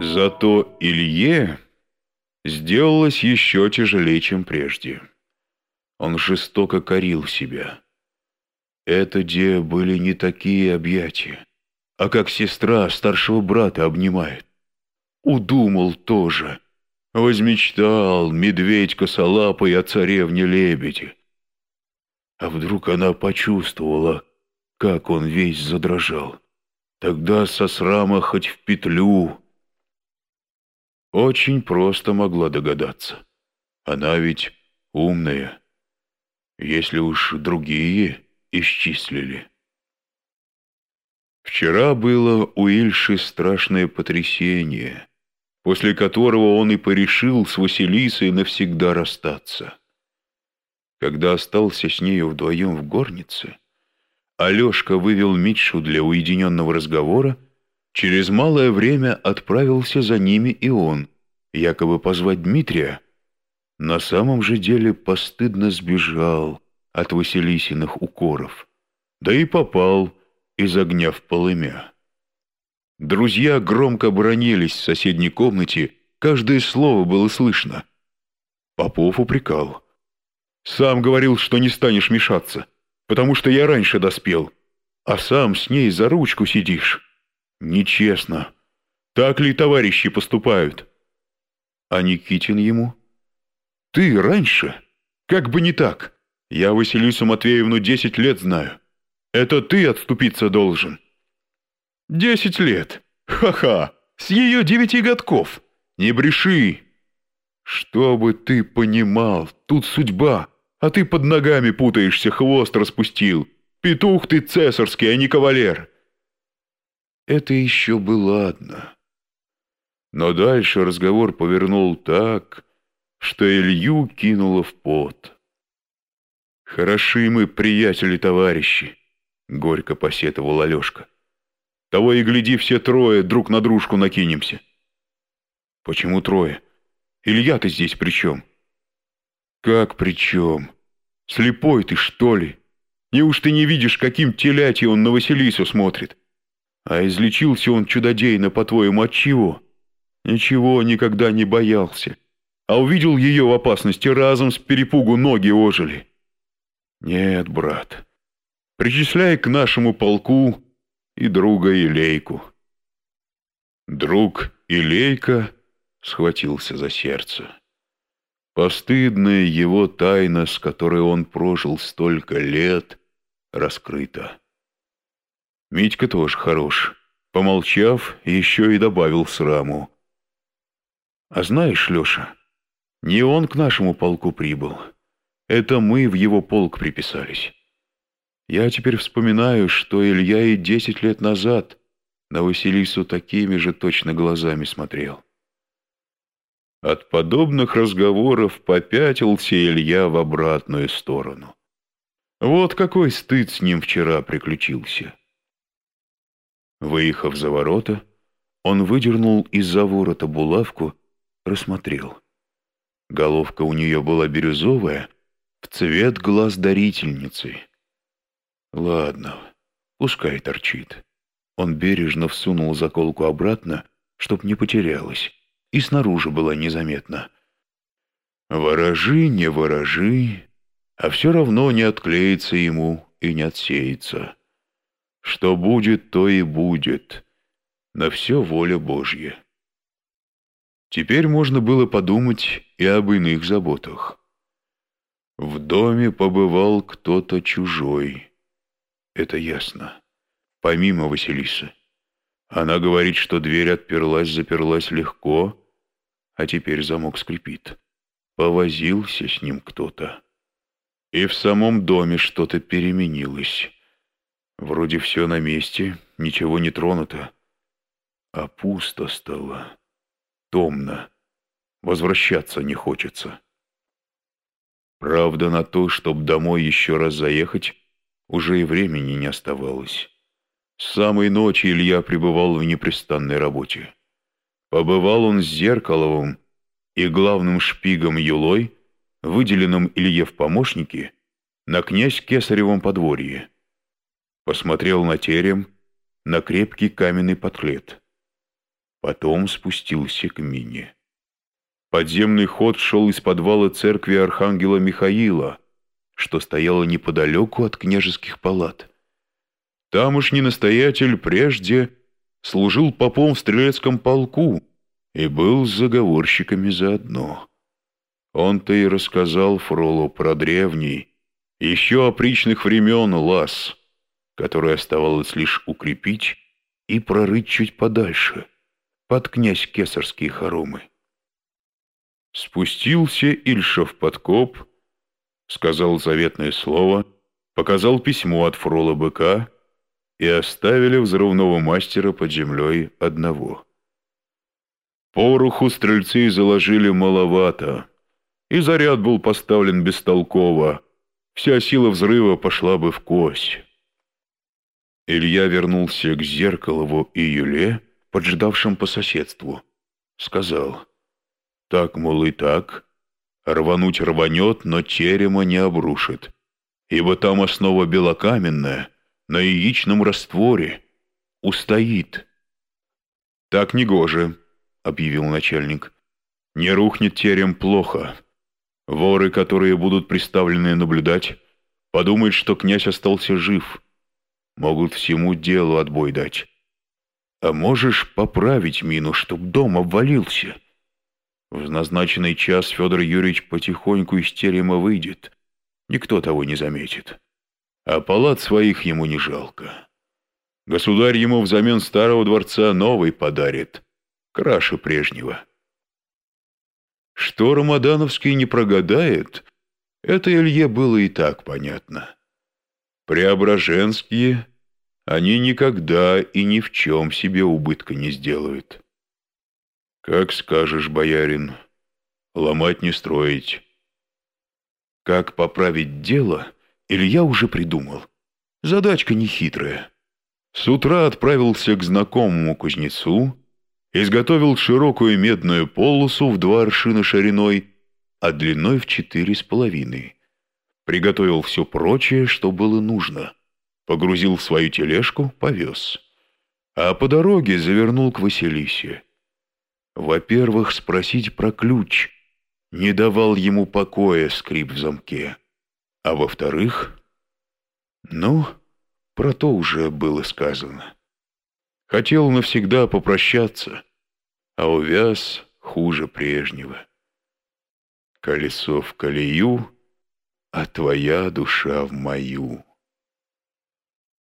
Зато Илье сделалось еще тяжелее, чем прежде. Он жестоко корил себя. Это где были не такие объятия, а как сестра старшего брата обнимает. Удумал тоже. Возмечтал медведь косолапый о царевне-лебеди. А вдруг она почувствовала, как он весь задрожал. Тогда со срама хоть в петлю. Очень просто могла догадаться. Она ведь умная. Если уж другие исчислили. Вчера было у Ильши страшное потрясение, после которого он и порешил с Василисой навсегда расстаться. Когда остался с нею вдвоем в горнице, Алешка вывел Митшу для уединенного разговора, через малое время отправился за ними и он, якобы позвать Дмитрия, на самом же деле постыдно сбежал от Василисиных укоров, да и попал из огня в полымя. Друзья громко бронились в соседней комнате, каждое слово было слышно. Попов упрекал. «Сам говорил, что не станешь мешаться, потому что я раньше доспел, а сам с ней за ручку сидишь. Нечестно. Так ли товарищи поступают?» А Никитин ему? «Ты раньше? Как бы не так. Я Василису Матвеевну десять лет знаю. Это ты отступиться должен». «Десять лет? Ха-ха! С ее девяти годков! Не бреши!» «Чтобы ты понимал, тут судьба, а ты под ногами путаешься, хвост распустил. Петух ты цесарский, а не кавалер». Это еще бы ладно. Но дальше разговор повернул так, что Илью кинуло в пот. «Хороши мы, приятели-товарищи», — горько посетовал Алешка. «Того и гляди, все трое друг на дружку накинемся». «Почему трое? Илья ты здесь при чем?» «Как при чем? Слепой ты, что ли? Неуж ты не видишь, каким телятье он на Василису смотрит? А излечился он чудодейно, по-твоему, от чего? Ничего никогда не боялся. А увидел ее в опасности, разом с перепугу ноги ожили. Нет, брат, причисляй к нашему полку и друга Илейку. Друг Илейка схватился за сердце. Постыдная его тайна, с которой он прожил столько лет, раскрыта. Митька тоже хорош. Помолчав, еще и добавил сраму. А знаешь, Леша, не он к нашему полку прибыл. Это мы в его полк приписались. Я теперь вспоминаю, что Илья и десять лет назад на Василису такими же точно глазами смотрел. От подобных разговоров попятился Илья в обратную сторону. Вот какой стыд с ним вчера приключился. Выехав за ворота, он выдернул из-за ворота булавку, рассмотрел. Головка у нее была бирюзовая, в цвет глаз дарительницы. Ладно, пускай торчит. Он бережно всунул заколку обратно, чтоб не потерялась, и снаружи была незаметна. Ворожи, не ворожи, а все равно не отклеится ему и не отсеется. Что будет, то и будет. На все воля Божья. Теперь можно было подумать и об иных заботах. В доме побывал кто-то чужой. Это ясно. Помимо Василисы. Она говорит, что дверь отперлась-заперлась легко, а теперь замок скрипит. Повозился с ним кто-то. И в самом доме что-то переменилось. Вроде все на месте, ничего не тронуто. А пусто стало. Томно. Возвращаться не хочется. Правда, на то, чтобы домой еще раз заехать, уже и времени не оставалось. С самой ночи Илья пребывал в непрестанной работе. Побывал он с Зеркаловым и главным шпигом Юлой, выделенным Илье в помощники, на князь Кесаревом подворье. Посмотрел на терем, на крепкий каменный подклет. потом спустился к Мине. Подземный ход шел из подвала церкви Архангела Михаила, что стояло неподалеку от княжеских палат. Тамошний настоятель прежде служил попом в стрелецком полку и был с заговорщиками заодно. Он-то и рассказал Фролу про древний, еще опричных времен лаз, который оставалось лишь укрепить и прорыть чуть подальше, под князь кесарские хоромы. Спустился Ильша в подкоп, сказал заветное слово, показал письмо от Фрола быка и оставили взрывного мастера под землей одного. Пороху стрельцы заложили маловато, и заряд был поставлен бестолково, вся сила взрыва пошла бы в кость. Илья вернулся к Зеркалову и Юле, поджидавшим по соседству. Сказал — так, мол, и так. Рвануть рванет, но терема не обрушит. Ибо там основа белокаменная, на яичном растворе. Устоит. Так негоже, объявил начальник. Не рухнет терем плохо. Воры, которые будут приставлены наблюдать, подумают, что князь остался жив. Могут всему делу отбой дать. А можешь поправить мину, чтоб дом обвалился?» В назначенный час Федор Юрьевич потихоньку из терема выйдет. Никто того не заметит. А палат своих ему не жалко. Государь ему взамен старого дворца новый подарит, краше прежнего. Что Рамадановский не прогадает, это Илье было и так понятно. Преображенские, они никогда и ни в чем себе убытка не сделают. «Как скажешь, боярин. Ломать не строить». Как поправить дело, Илья уже придумал. Задачка нехитрая. С утра отправился к знакомому кузнецу, изготовил широкую медную полосу в два аршина шириной, а длиной в четыре с половиной. Приготовил все прочее, что было нужно. Погрузил в свою тележку, повез. А по дороге завернул к Василисе. Во-первых, спросить про ключ. Не давал ему покоя скрип в замке. А во-вторых, ну, про то уже было сказано. Хотел навсегда попрощаться, а увяз хуже прежнего. Колесо в колею, а твоя душа в мою.